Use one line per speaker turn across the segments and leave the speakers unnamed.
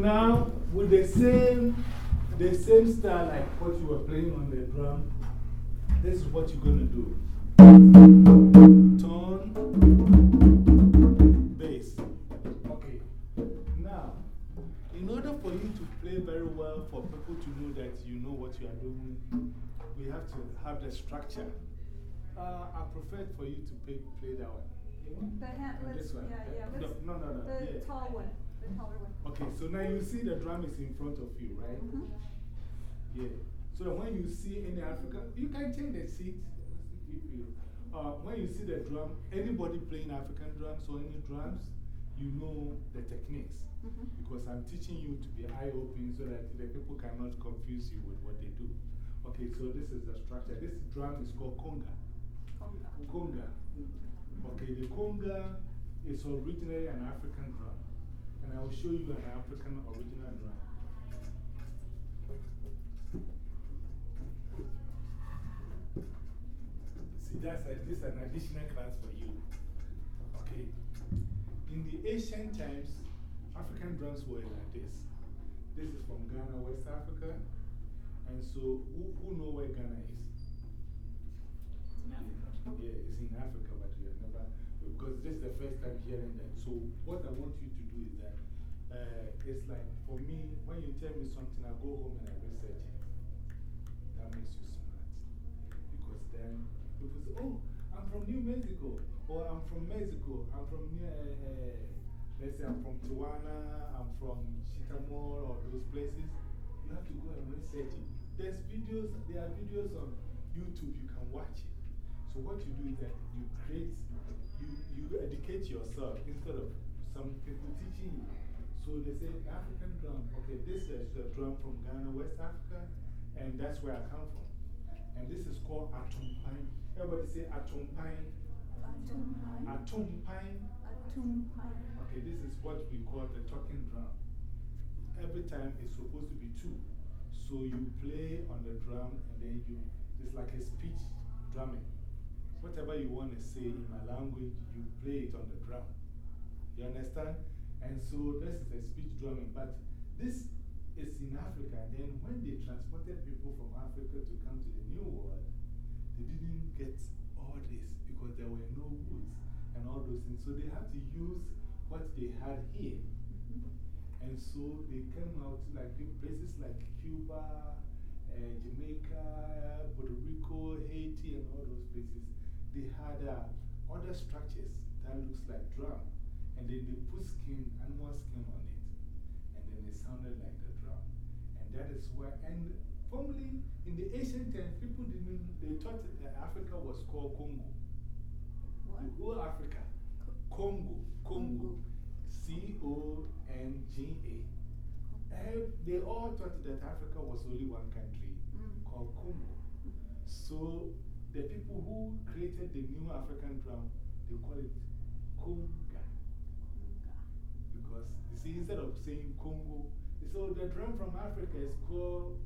Now, with the same, the same style like what you were playing on the drum, this is what you're going to do. Tone, bass. Okay. Now, in order for you to play very well, for people to know that you know what you are doing, we have to have the structure. Uh, I prefer for you to play, play that one.
The hand, let's,
This one.
yeah, yeah.
No, no, no, no.
The
yeah.
tall one, the taller one.
Okay, so now you see the drum is in front of you, right?
-hmm.
Yeah. So when you see any African, you can change the seat. Uh, when you see the drum, anybody playing African drums or any drums, you know the techniques.
-hmm.
Because I'm teaching you to be eye open so that the people cannot confuse you with what they do. Okay, so this is the structure. This drum is called conga.
Conga.
Conga. Okay, the conga is originally an African drum. And I will show you an African original drum. See, that's a, this is an additional class for you. Okay. In the ancient times, African drums were like this. This is from Ghana, West Africa. And so, who, who know where Ghana is? In Africa. Yeah, it's in Africa, but you have never, because this is the first time hearing that. So, what I want you to do is that uh, it's like for me, when you tell me something, I go home and I research it. That makes you smart. Because then people say, oh, I'm from New Mexico, or I'm from Mexico, I'm from near, uh, let's say I'm from Tijuana, I'm from Chitamor, or those places. You have to go and research it. There's videos, there are videos on YouTube, you can watch it. So, what you do is that you create, you, you educate yourself instead of some people teaching you. So, they say African drum, okay, this is the drum from Ghana, West Africa, and that's where I come from. And this is called Atumpan. Everybody say.
Atumpan.
Atumpan.
Atumpan.
Okay, this is what we call the talking drum. Every time it's supposed to be two. So you play on the drum and then you, it's like a speech drumming. Whatever you want to say in my language, you play it on the drum. You understand? And so this is a speech drumming. But this is in Africa. And then when they transported people from Africa to come to the New World, they didn't get all this because there were no woods and all those things. So they had to use what they had here. And so they came out like places like Cuba, uh, Jamaica, Puerto Rico, Haiti, and all those places. They had uh, other structures that looks like drum. And then they put skin, animal skin on it. And then it sounded like the drum. And that is where, and formerly in the ancient times, people didn't, they thought that Africa was called Congo.
What?
The whole Africa. Congo. Congo. C O N G A. Eh, They all thought that Africa was only one country
Mm.
called Congo. So the people who created the new African drum, they call it Conga. See, instead of saying Congo, so the drum from Africa is called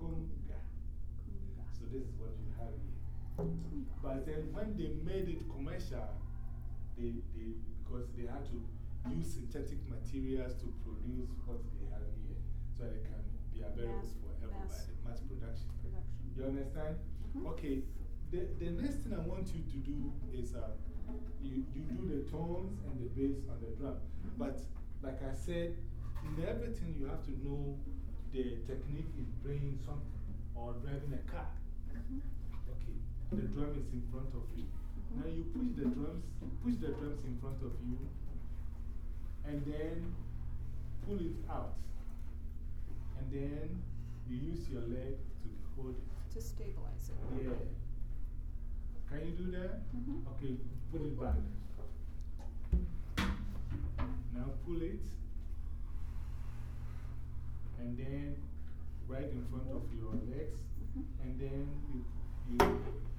Conga. So this is what you have here. But then when they made it commercial, they, they, because they had to use synthetic materials to produce what they have here so it can be available
Mass-
for everybody,
mass-
mass production.
Production.
You understand?
-hmm.
Okay, the, the next thing I want you to do is uh, you, you do the tones and the bass on the drum. But like I said, in everything you have to know the technique in playing something or driving a car. Okay, the drum is in front of you. Now you push the drums, push the drums in front of you, and then pull it out. And then you use your leg to hold it.
To stabilize it.
Yeah. Can you do that?
-hmm.
Okay, put it back. Now pull it. And then right in front of your legs. And then you, you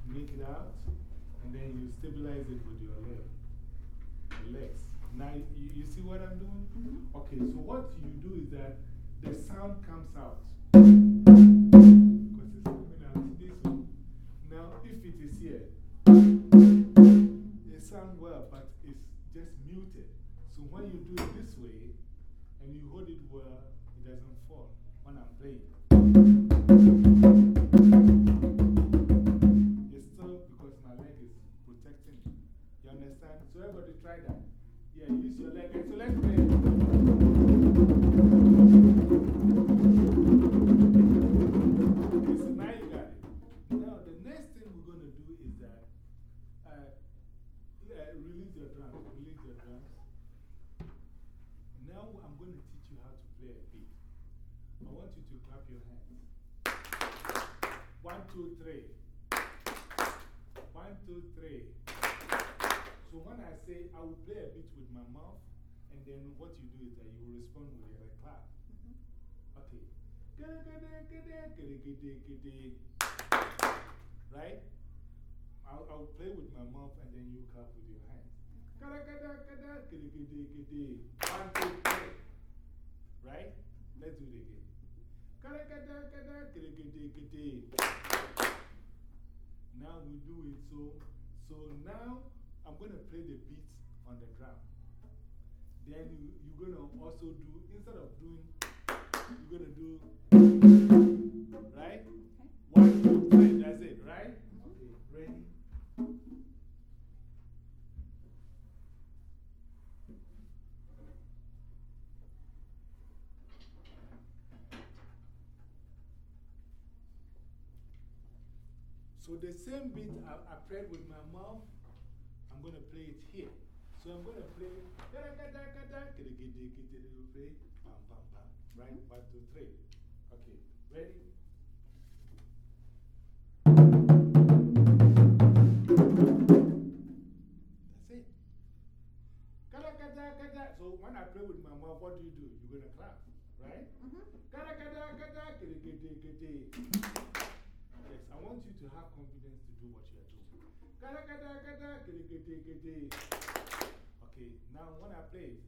make it out. And then you stabilize it with your leg. Your legs. Now, you, you see what I'm doing?
-hmm.
Okay, so what you do is that the sound comes out. Because it's coming out this way. Now, if it is here, it sounds well, but it's just muted. So when you do it this way and you hold it well, it doesn't fall when I'm playing. It's still because my leg is protecting. You understand? So, everybody try that. Yeah, use your leg. And so, let's play. Two, three. One, two, three. So when I say I will play a beat with my mouth, and then what you do is that you will respond with a clap. Mm-hmm. Okay. Right? I'll, I'll play with my mouth and then you clap with your hands. One, two, three. Right? Let's do it again. Now we do it so. So now I'm going to play the beat on the drum. Then you, you're going to also do, instead of doing, you're going to do, right? One, two, three, that's it, right? When I play with my mouth, what do you do? You're going to clap, right? Kada, kiddy, kiddy, kiddy. Yes, I want you to have confidence to do what you are doing. Kada, kada, kada, kiddy, kiddy, kiddy. Okay, now when I play,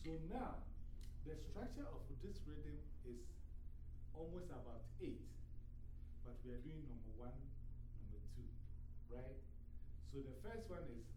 so now the structure of this rhythm is almost about eight, but we are doing number one, and number two, right? So the first one is.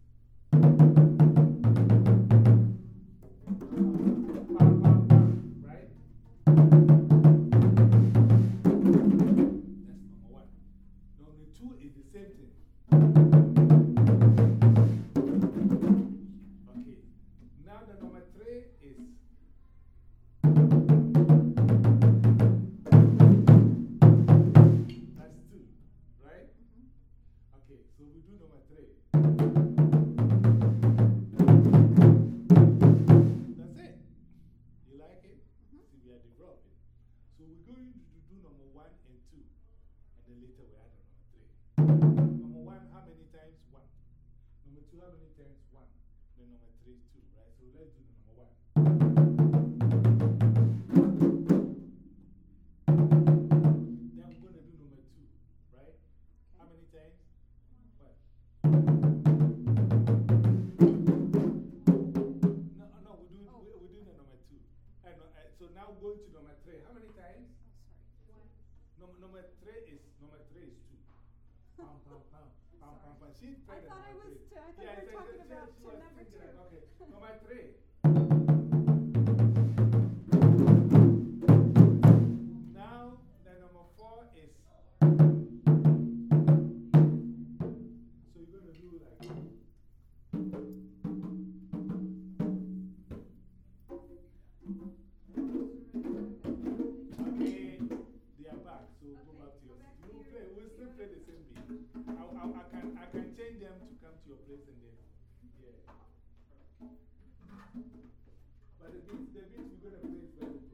One and two, and then later we add number three. Number one, how many times? One. Number two, how many times? One. Then number three, two, right? So let's do Number, three is, number three is two. Pam, pam, pam, pam, pam, pam. She
I thought I was I thought
Yeah,
we were talking about number two.
Okay, number three. Place and then. Yeah. But the beat, the beat we're going to play is very good.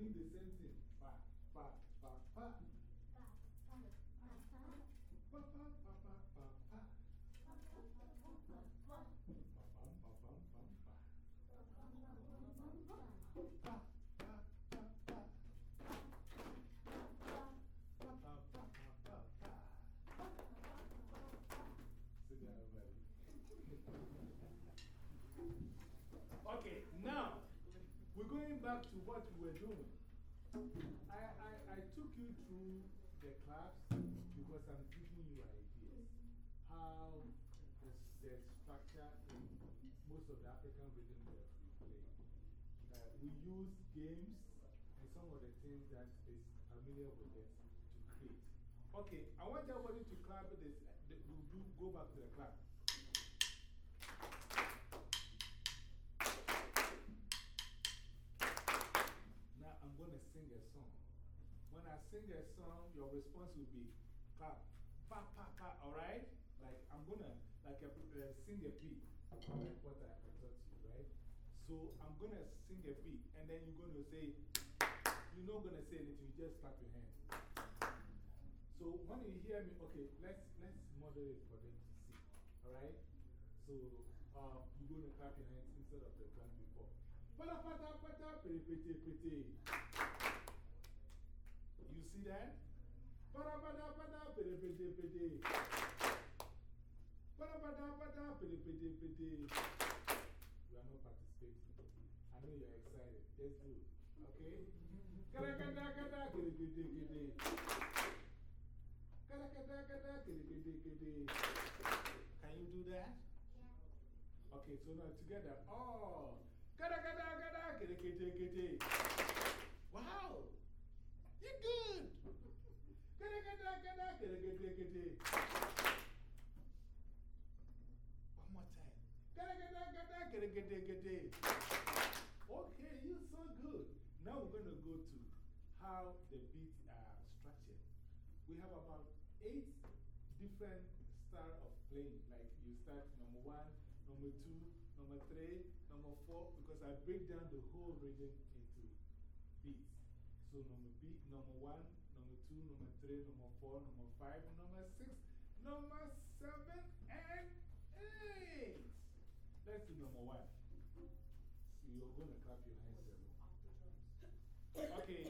read this most of the African rhythm that we play.、Uh, we use games and some of the things that is familiar with us to create. Okay, I want everybody to clap this. We'll do, go back to the clap. Now I'm going to sing a song. When I sing a song, your response will be clap, pa, pa, pa, all right? Like I'm going to like a, uh, sing a beat what I, I taught you, right? So I'm going to sing a beat, and then you're going to say, you're not going to say anything, you just clap your hands. So when you hear me, okay, let's, let's model it for them to see. Alright? So uh, you're going to clap your hands instead of the drum before. Pata pata pata, pete pete pete. You see that? Pata pata pata, pete pete pete. Pata pata pata, pete pete pete. You are not participating. I know you're excited. Just do it. Okay? Kada, kede kede kede. Can you do that? Yeah. Okay, so now together. Oh. Kede kede. Wow. You're good. Kada kada kede kede. Okay, you're so good. Now we're going to go to how the beats are structured. We have about eight different style of playing. Like you start number one, number two, number three, number four, because I break down the whole rhythm into beats. So number beat, number one, number two, number three, number four, number five, number six, number seven, going to clap your hands. Okay,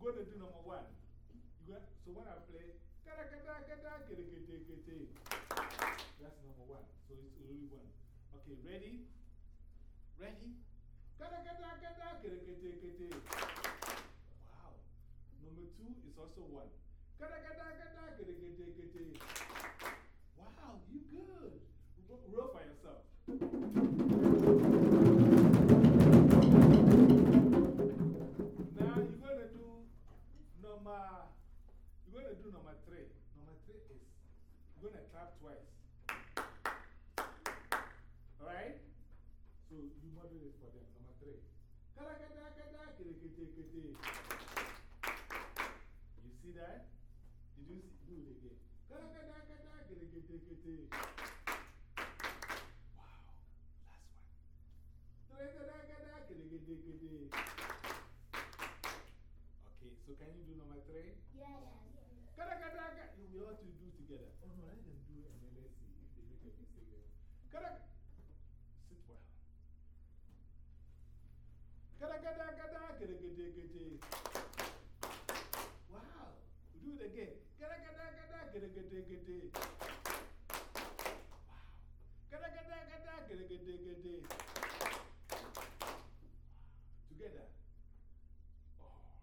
we're going to do number one. You got, so when I play. That's number one. So it's only one. Okay, ready? Ready? Wow. Number two is also one. Wow, you good. Ro- Roll for yourself. You're going to do number three. Number three is, you're going to clap twice. Alright? So you model it for them. Number three. You see that? Did you see, do it again? Kada kada kada, kete kete kete. Wow. Last one. Kada kada kada, kete kete kete. Okay, so can you do number three?
Yes.
Kada kada kada. We all to do together. Oh no, let them do it and then let's see if they make a mistake. Kada. Sit well. Kada kada kada, kada kada kada. Wow. We do it again. Kada kada kada, kada kada kada. Wow. Kada kada kada, kada kada kada. Together. Oh.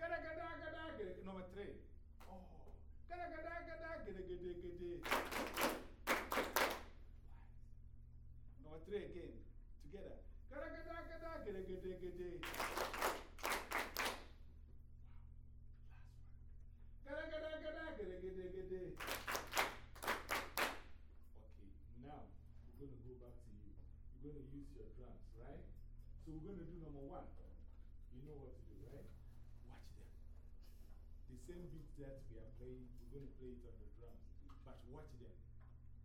Kada kada kada, kada number three. Oh. Kada kada kada, kada kada kada. Number three again. Together. Kada kada kada, kada kada kada. Kada kada kada, kada kada kada. Okay, now we're going to go back to you. You're going to use your drums, right? So we're going to do number one. You know what to do, right? Watch them. The same beat that we are playing, we're going to play it on the drums. But watch them.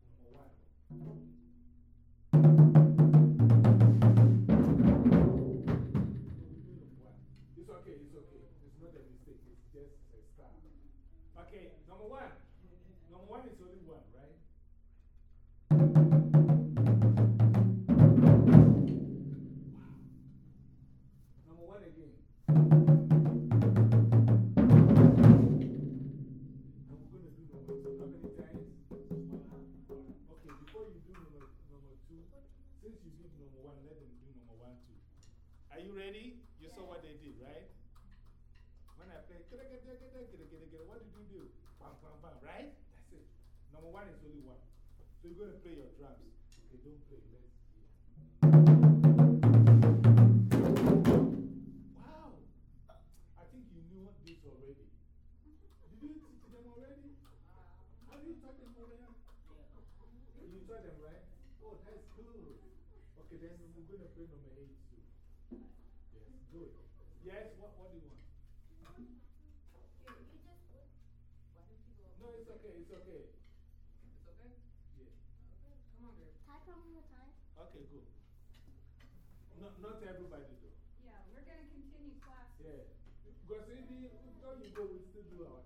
Number one. It's okay, it's okay. It's not a mistake, it's just a style. Okay, number one. Number one too. Are you ready? You saw what they did, right? When I play, what did you do? Bam, bam, bam, right? That's it. Number one is only one. So you're going to play your drums. Okay, don't play. Let's taught them, right? Oh, that's good. Okay, then we're going to play number eight, too. Yes, good. Yes, what, what do you want? You just No, it's okay, it's okay.
It's okay?
Yeah.
Okay, come on, girl.
Can I come one more time?
Okay, good. No, not everybody, though.
Yeah, we're going to continue class.
Yeah. Because if you, if you go, we still do our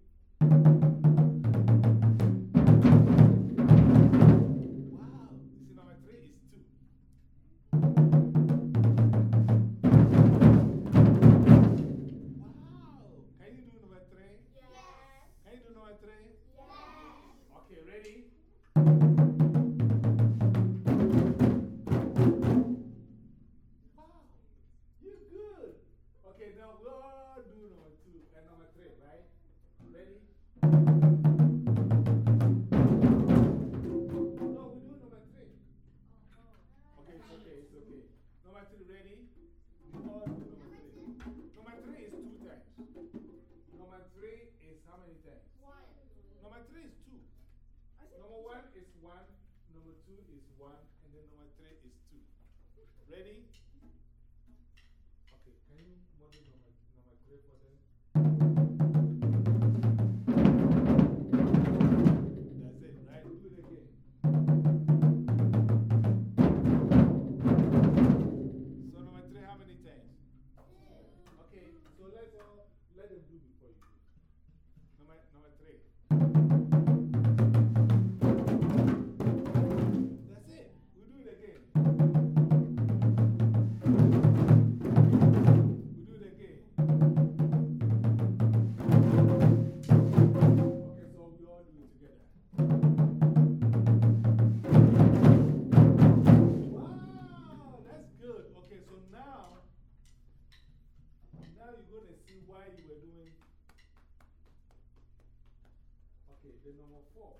one, and then number three is two. Ready? why you were doing. Okay, the number four.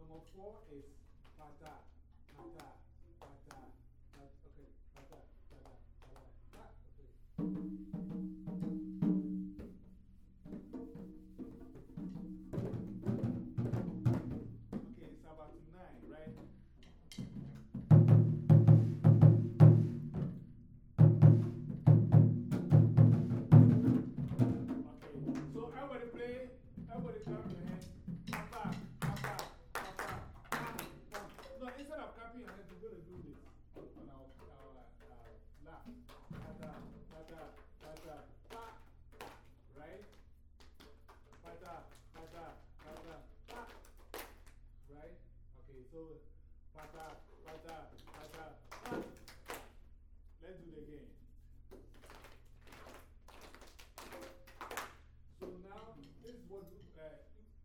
Number four is pata, pata. it's over. Pata, pata, pata, pata. Let's do the game. So now, this is what uh,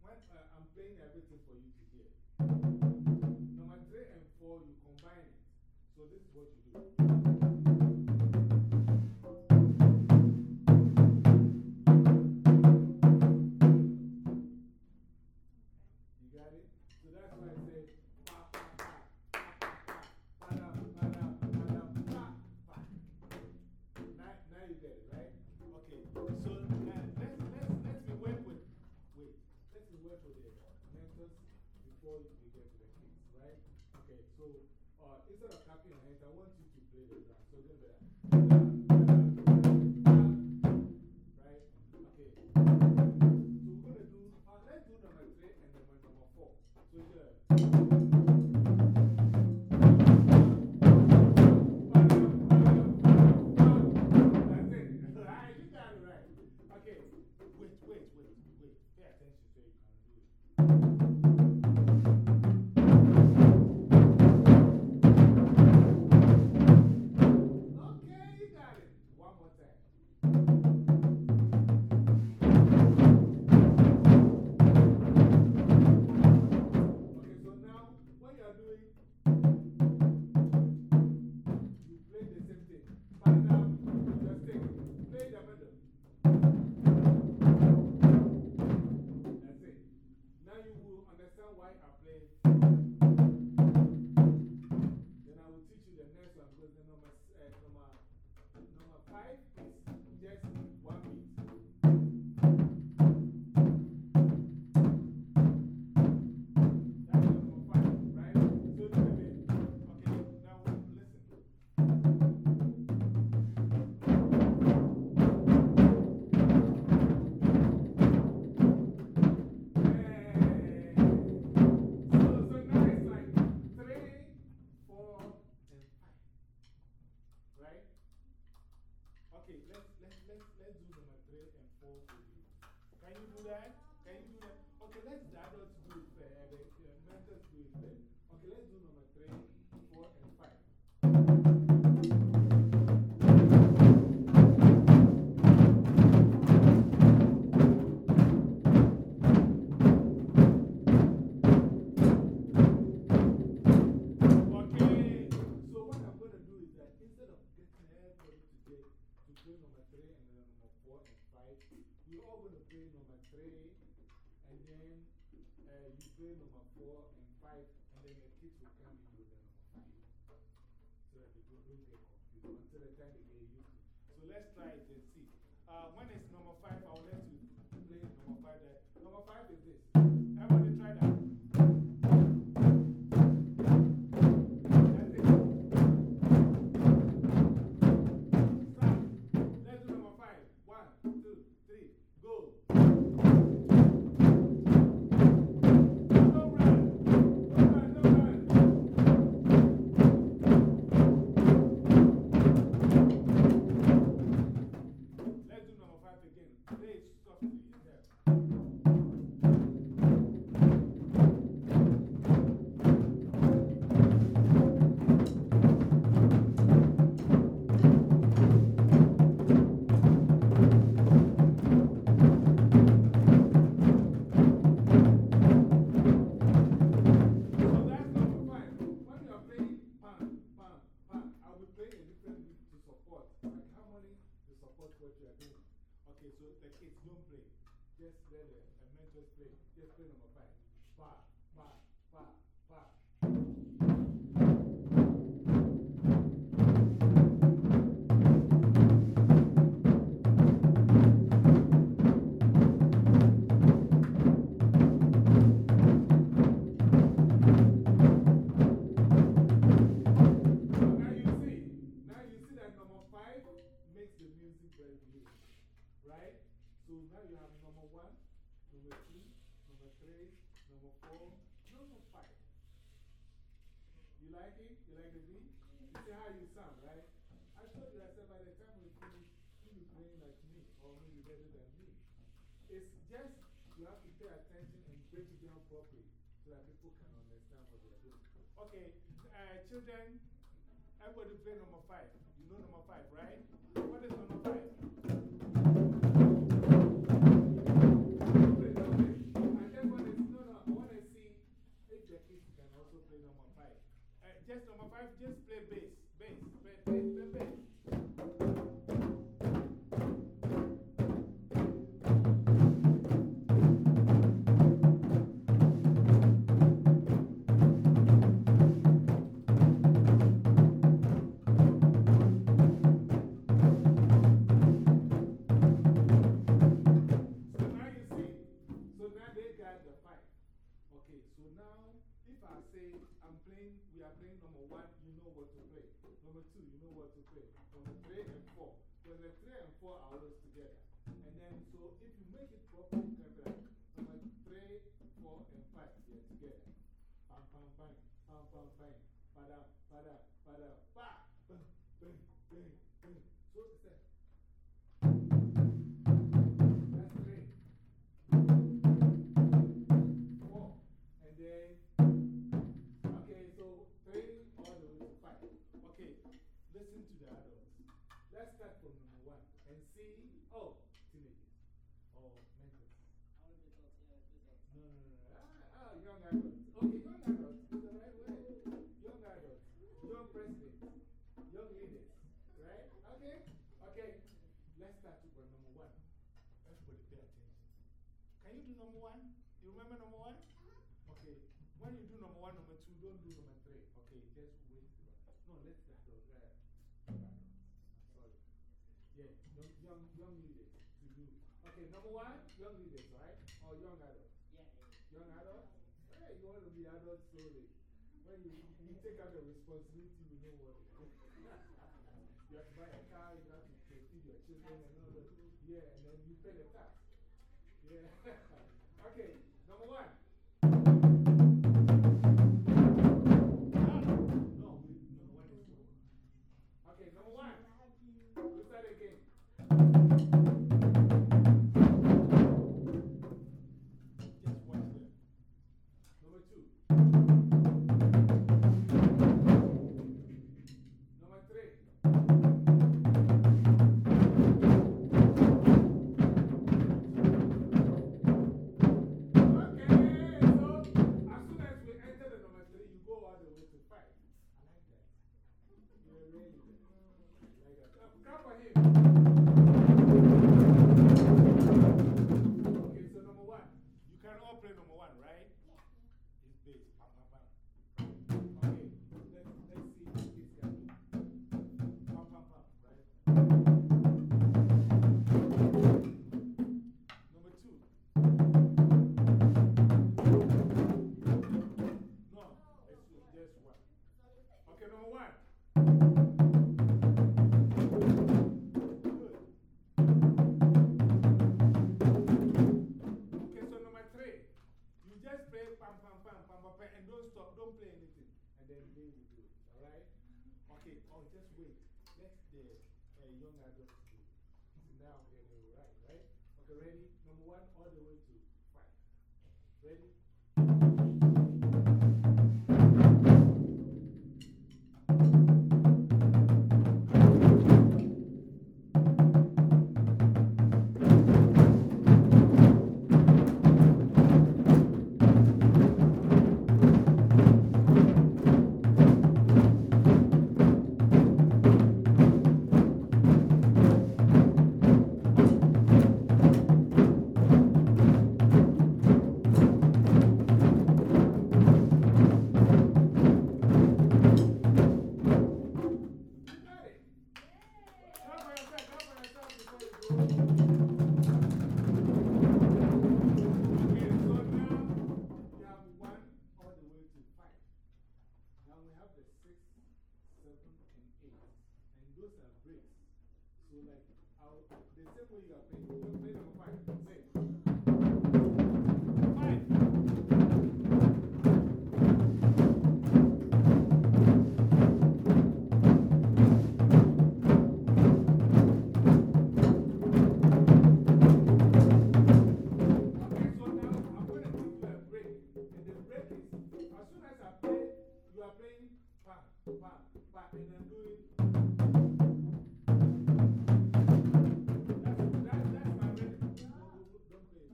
when, uh, I'm playing everything for you to hear. Number three and four, you combine it. So this is what you do. before you get to the right? Okay, so uh, instead of clapping your hands, I want you to play the drum. So then there. Right? Okay. So we're going to do, uh, let's do number three and then number four. So here. That? Can you do that? Okay, let's the adults do it first. Uh, the the mentors do it. Okay, let's do number three, four, and five. Number number four and five, all going to play number three and then uh, you play number four and five, and then the kids will come in with the number five. So that they don't, don't get confused until the time they get used to it. So let's try it and see. Uh, when it's that number five makes the music very beautiful, right? So now you have number one, number two, number three, number four, number five. You like it? You like the beat? You see how you sound, right? I told you, I said by the time we finish, you'll be playing like me, or maybe better than me. It's just you have to pay attention and break it down properly so that people can understand what they're doing. Okay, uh, children, everybody play number five. Just number five, just and four. Because the three and four are always together. And then, so if you make it Let's start from number one and see. Oh, teenagers or mentors. No, no, no, no. Ah, ah, young adults. Okay, young adults is the right way. Young adults, young presidents, young leaders, right? Okay, okay. Let's start with number one. Everybody pay attention. Can you do number one? You remember number one? Young, young, leaders to do. Okay, number one, young leaders, right? Or young adults?
Yeah, yeah.
Young adults? Hey, you want to be adult slowly. When you, you take out the responsibility, you know what you have to buy a car, you have to feed your children and all that. Yeah, and then you pay the tax. Yeah. then they do it, alright? Okay, oh, just wait. Let the uh, young adults do it. Now it right, right? Okay, ready? Number one, all the way to five. Ready? Thank you. Doing. That's, that, that's my rhythm. Play.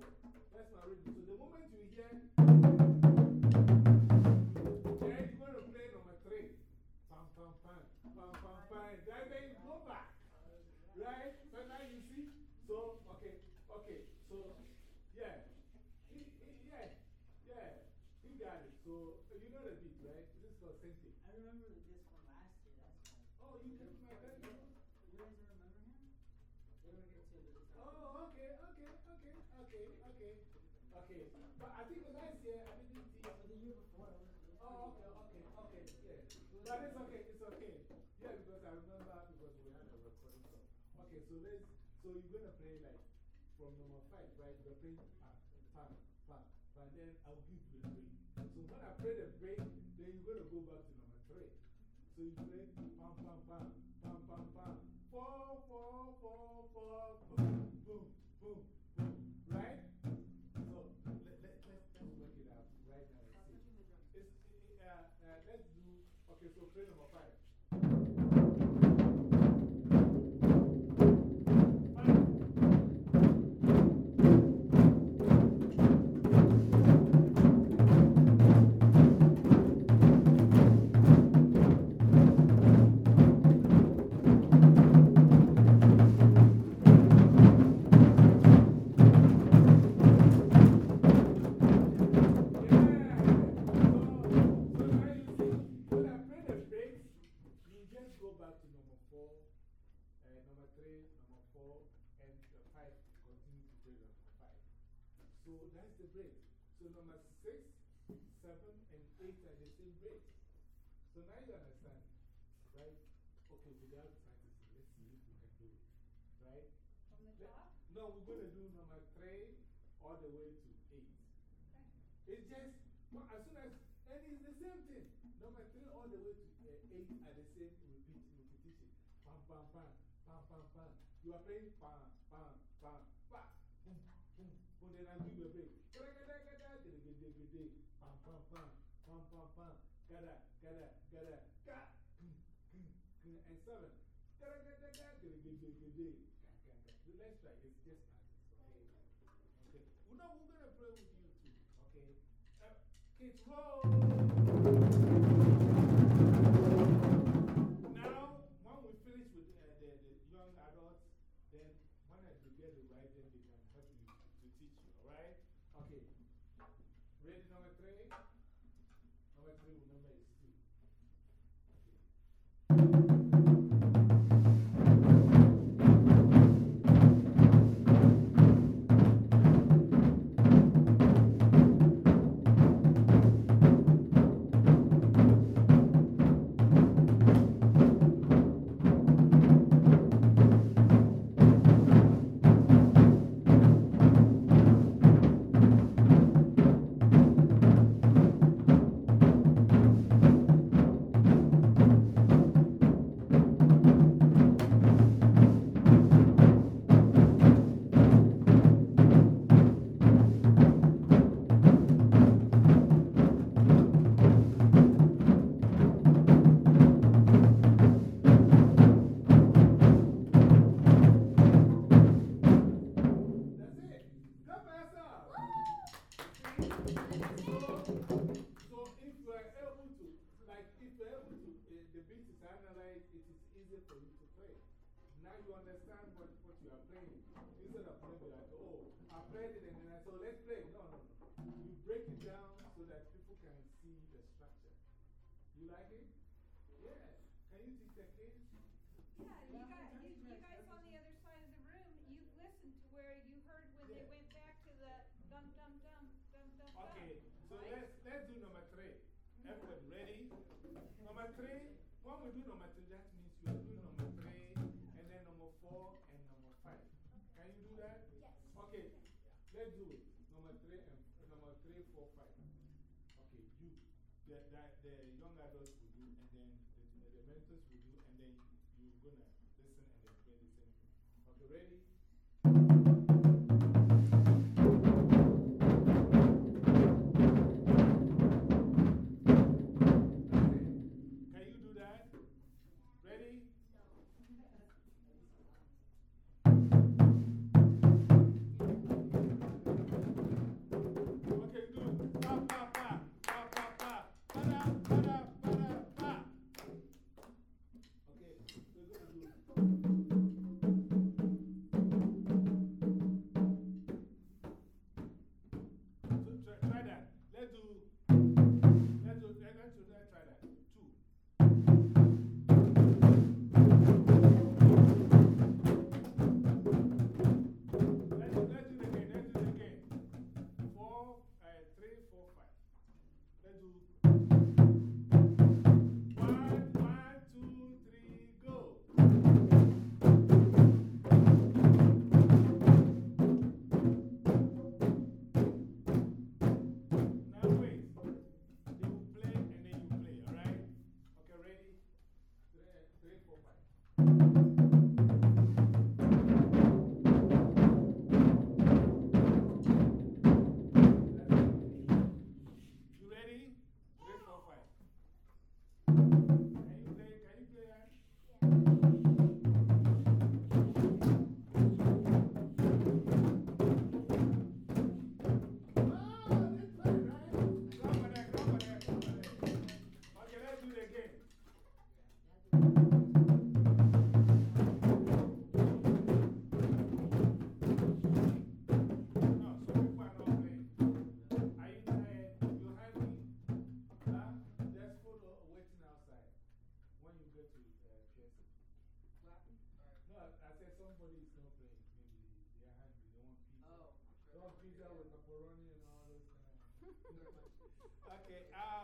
That's my rhythm. The moment you hear, play you back. Right? Now you see? So, okay, okay, so, yeah. He, he, yeah, yeah. Got it. So, you know the beat, right? This is called Sente.
I remember this from last year, that's why.
Oh, you can my that now?
You guys remember him? They were here too. this time.
Oh, okay, okay, okay, okay, okay. Okay. But I think last year I didn't see.
But the year before, it was. it was
Oh,
pretty
okay,
good.
okay, okay, yeah. But it's okay, it's okay. Yeah, because I remember because we had a recording song. Okay, so let's, so you're going to play like from number five, right? You're playing pam, pam, pam, pam, then I'll give you the break. So when I play the break, then you're going to go back to number three. So you play pam, pam, pam, pam, pam, pam, four, okay, so play number five. Break. So number six, seven, and eight are the same break. So now you understand, right? Okay, without practicing, let's see if we can do it. Right?
From the
Let-
top?
No, we're going to do number three all the way to eight.
Okay.
It's just, well, as soon as, and it's the same thing. Number three all the way to uh, eight are the same repeat, repetition. Pam, pam, pam, pam, pam, pam. You are playing pam, pam, pam, pam, boom, boom, boom. Then I give you a break. Gada, gada, gada, gada, gada, gada, pam, pam, pam, pam, pam, pam. Gada, gada, gada, ga, and seven. Gada, gada, gada, gada, gada, gada, ga, ga, ga. So Let's try. It's just practice, okay? Okay. Well, no, we're going to play with you too, okay? Uh, kids, roll! Is it is easier for you to play. Now you understand what, what you are playing. Instead of playing like, oh, I played it and then I said, oh, let's play. No, no, no. You break it down so that the, young adults will do, and then the, the mentors will do, and then you're gonna listen and then play the same thing. Okay, ready? macaroni and all those kind of Okay. Uh,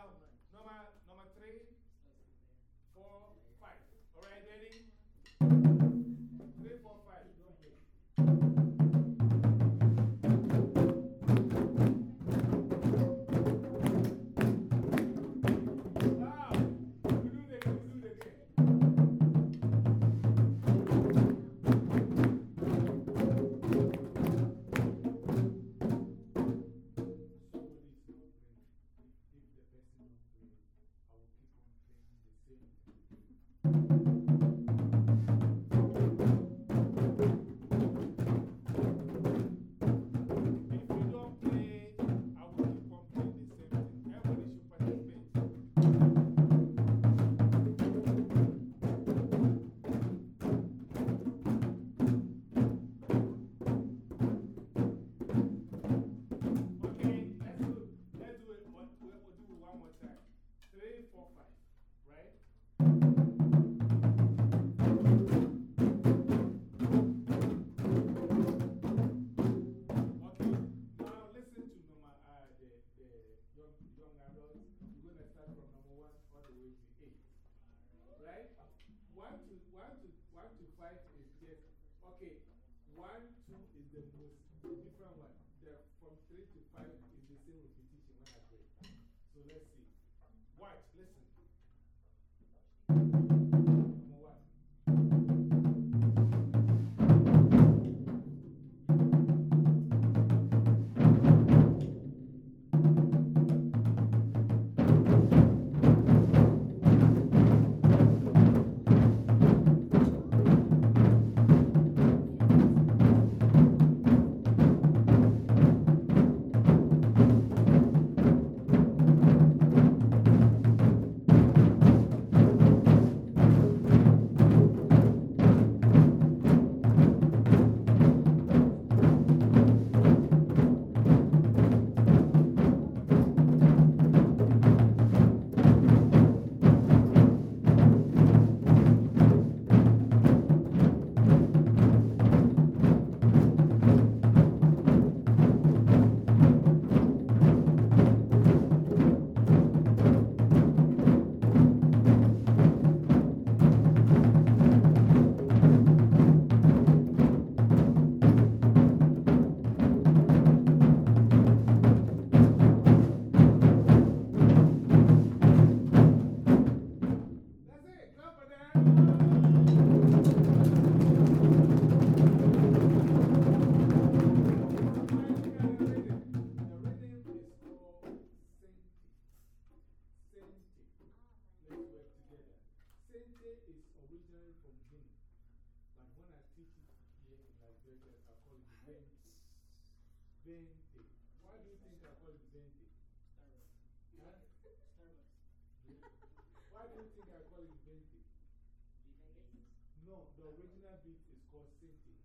No, the original beat is called Sente,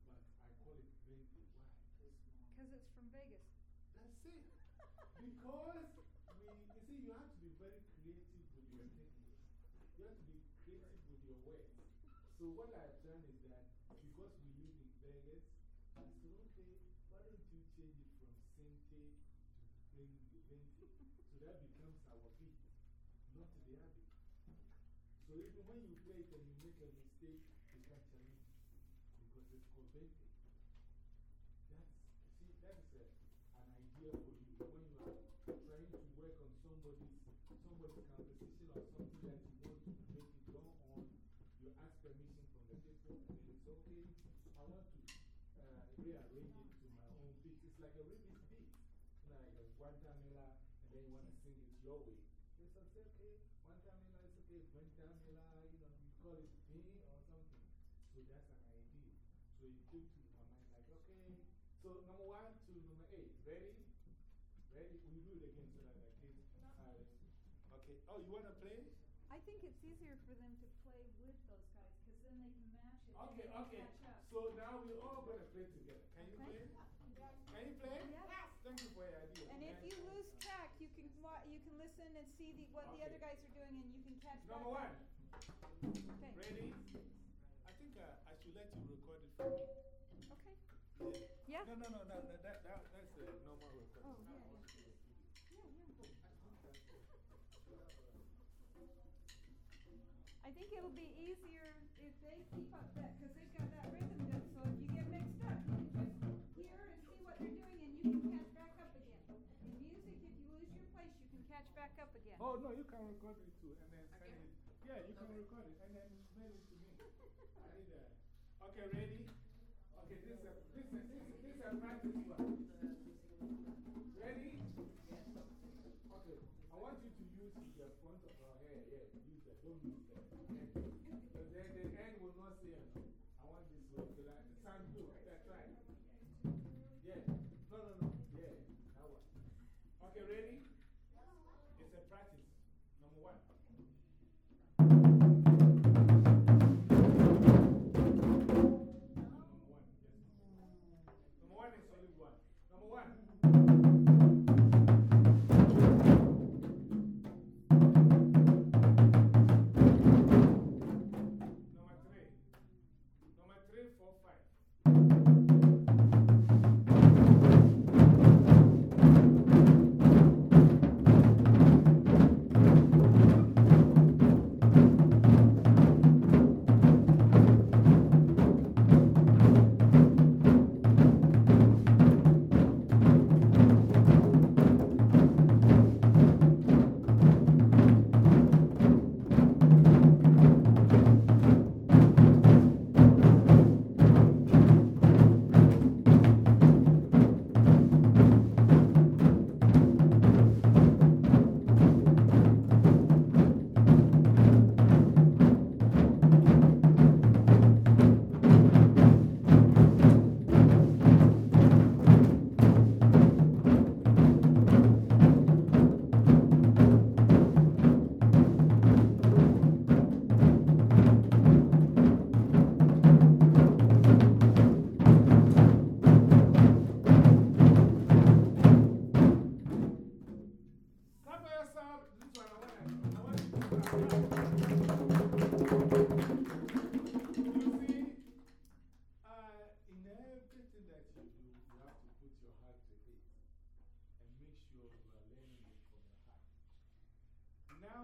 but I call it Vente. Why?
Because it's from Vegas.
That's it. Because we, you see, you have to be very creative with your technique. You have to be creative with your words. So, what I've done is that because we live in Vegas, I said, okay, why don't you change it from Sente to Vente? So that becomes our beat, not the other. So, even when you play it and you make a mistake, you can challenge it because it's Vente. That's, see, that's a, an idea for you when you are trying to work on somebody's, somebody's composition or something that you want to make it your own. You ask permission from the people and then it's okay. I want to uh, rearrange it to my own beat. It's like a remix beat. Like a Tamila and then you want to sing it your way. Okay. One it's okay. You know, you call it or something. So that's an idea. So it to my mind like, okay. So number one to number eight. Ready? Ready? We do it again so that the kids. Okay. Oh, you want to play?
I think it's easier for them to play with those guys because then they can match it.
Okay, okay. So now we're all going to play together.
and see the, what the other guys are doing and you can catch.
Number one.
Okay.
Ready? I think uh, I should let you record it for me.
Okay.
Yeah.
yeah.
No, no, no, no, no that, that, that's normal record.
Oh, yeah. Yeah, yeah. I think it'll be easier if they keep up that.
Oh, no, you can record it too and then send it. Yeah, you can record it and then mail it to me. I need that. Okay, ready? Okay, this is a, this is, this is, this is a practice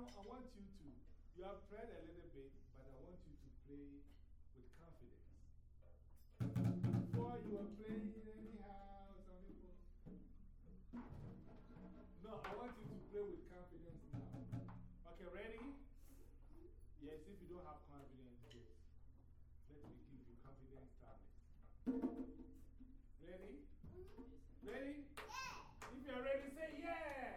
I want you to, you have played a little bit, but I want you to play with confidence. Before you were playing anyhow, some people. No, I want you to play with confidence now. Okay, ready? Yes, if you don't have confidence, yes. Let me give you confidence tablet. Ready? Ready? Yeah. If you're ready, say! Yeah!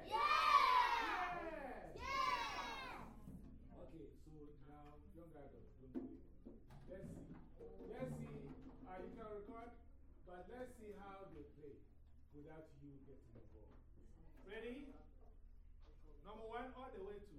Number one, all the way to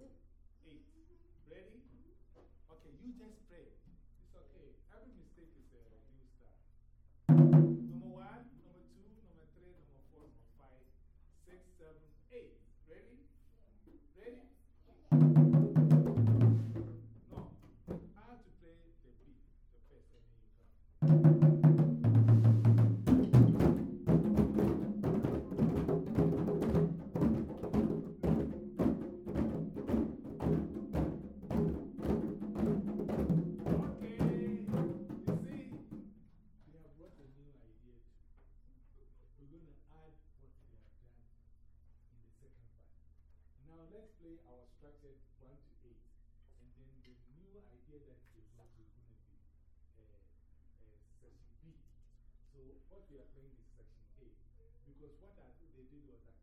let's play our structured 1 to 8. And then the new idea that they brought is going to be uh, uh, section B. So what we are playing is section A. Because what I, they did was that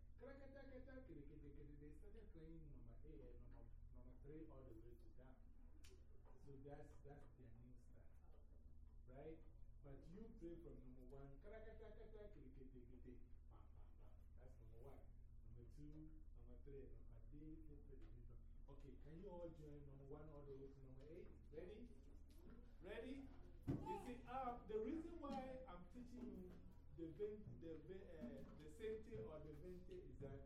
they started playing number A, uh, number, number 3 all the way to down. So that's, that's their new style. Right? But you play from number one. That's number one. Number two, number three, number three, they play the. Okay, can you all join number one all the way to number eight? Ready? Ready? You see, uh, the reason why I'm teaching you the, ven the, uh, the safety or the vente is that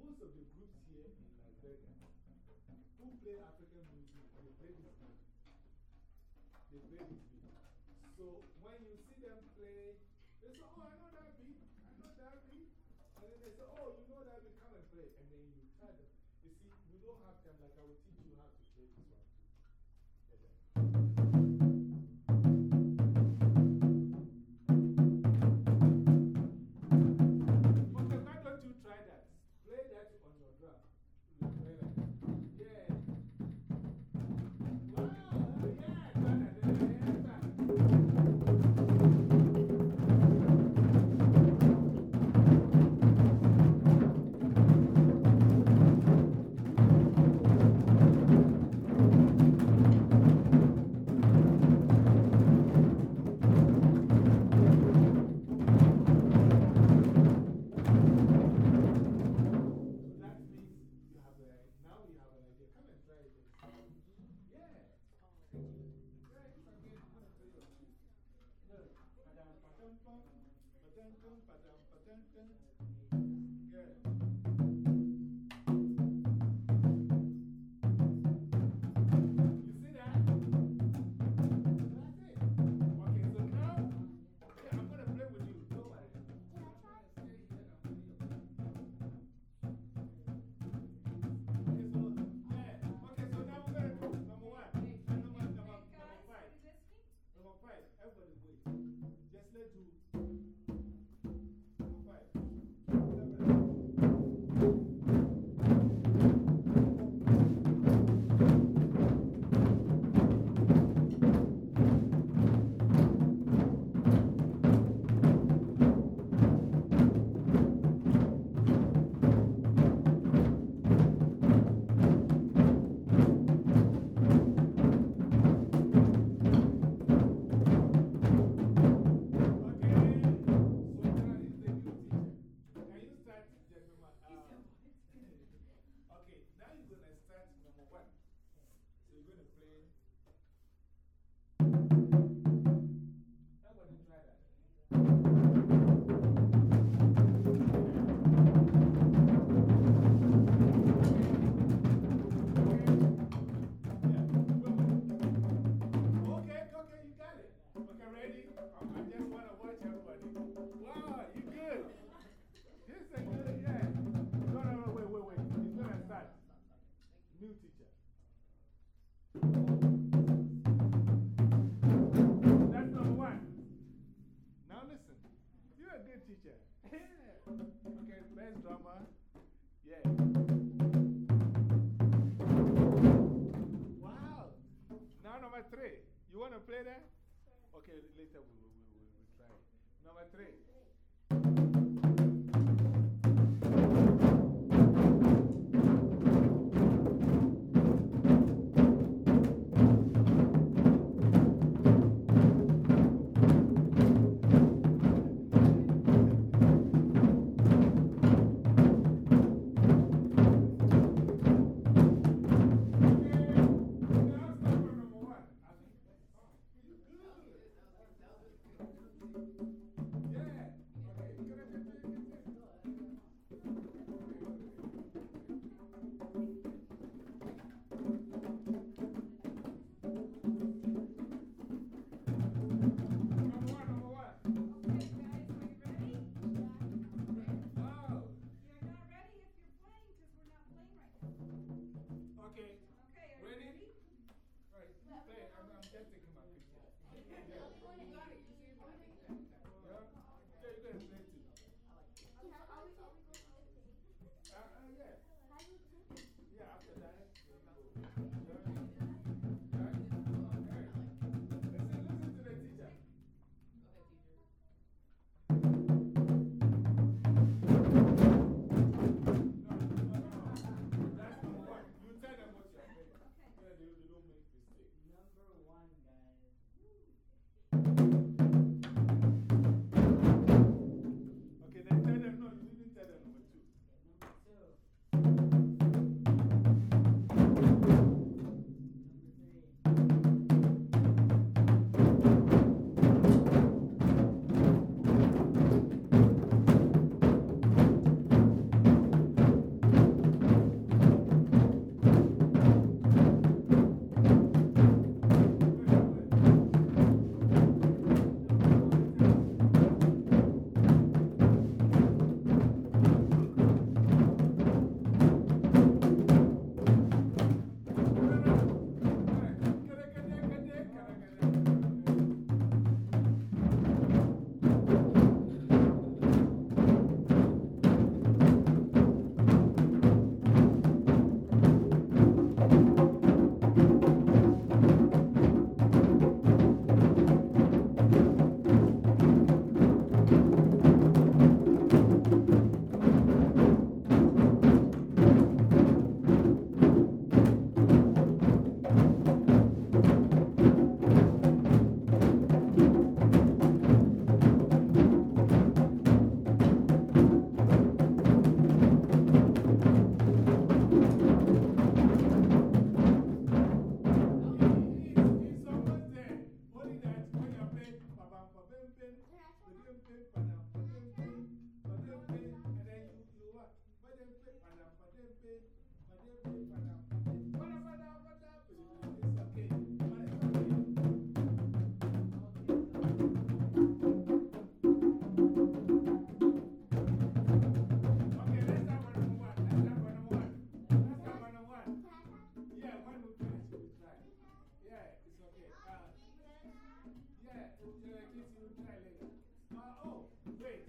most of the groups here in Las Vegas who play African music, they play this beat. They play this beat. So when you see them play, they say, Oh, I know that beat. I know that beat. And then they say, Oh, you know that beat, come and play. And then you them. You see, we don't have time, like I will Padam, pam, padam, padam, pam. Good. Okay, later Oh, wait.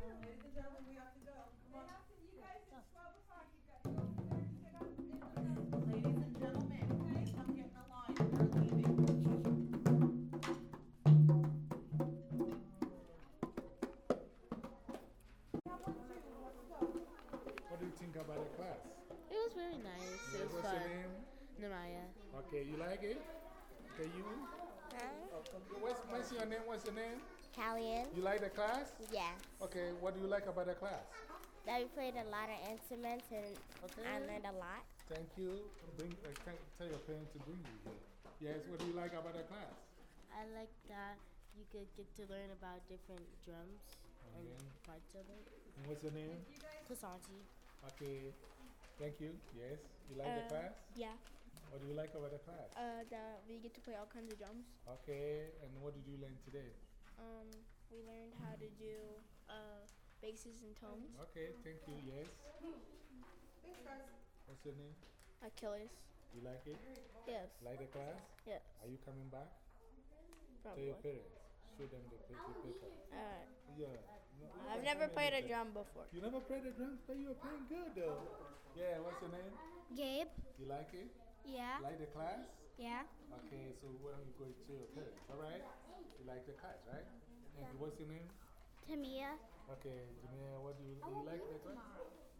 Ladies and gentlemen, we have to go. Come on. You guys, it's 12 o'clock. You got to go over there and sit up in the
Ladies and gentlemen, please come get in the line. We're leaving.
What do you think about the class?
It was very nice. It was
what's your
fun.
name?
Namaya.
Okay, you like it? Okay, you? Okay, what's, what's your name? What's your name?
Callian?
You like the class?
Yes.
Okay, what do you like about the class?
That we played a lot of instruments and
Okay.
I learned a lot.
Thank you. Bring, uh, tell tell your parents to bring you here. Yes, what do you like about the class?
I like that you could get to learn about different drums and parts of it.
And what's your name?
Kasanti.
Okay, thank you. Yes, you like the
Uh,
class?
Yeah.
What do you like about the class?
Uh, that we get to play all kinds of drums.
Okay, and what did you learn today?
Um, we learned how to do uh, basses and tones.
Okay, thank you. Yes. What's your name?
Achilles.
You like it?
Yes.
Like the class?
Yes.
Are you coming back? Tell
Probably.
your parents. Show them the, pa- the paper.
Alright.
Yeah. No,
I've never
come
played a drum before.
You never played a drum, but you're playing good though. Yeah, what's your name?
Gabe?
You like it?
Yeah.
Like the class?
Yeah.
Okay, so why don't you go to your parents, alright? You like the class, right? And what's your name?
Tamia?
Okay, Jamia, what do you, do you like the class?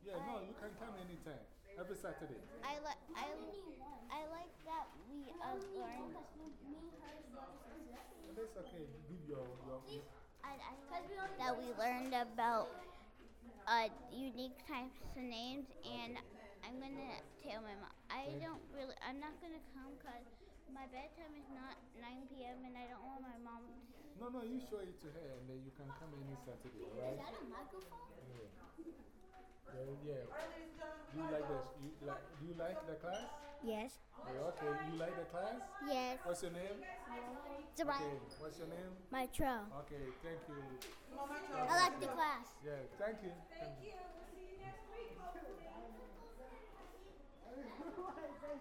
Yeah, no, you can come anytime. Every Saturday.
I like I I like that we uh, learned.
That's okay. Give your, your,
I, I like that we learned about uh, unique types of names, and I'm gonna tell my mom. I don't really. I'm not gonna come because my bedtime is not 9 p.m. and I don't want my mom. to.
No, no, you show it to her and then you can come any Saturday, right?
Is that a microphone?
Yeah. Yeah, yeah. Do you like the, you like, do you like the class?
Yes.
Yeah, okay, you like the class?
Yes.
What's your name?
Zara.
Okay, what's your name?
My tro.
Okay, thank you.
I like the class.
Yeah, thank you.
Thank you. We'll see you next week, hopefully.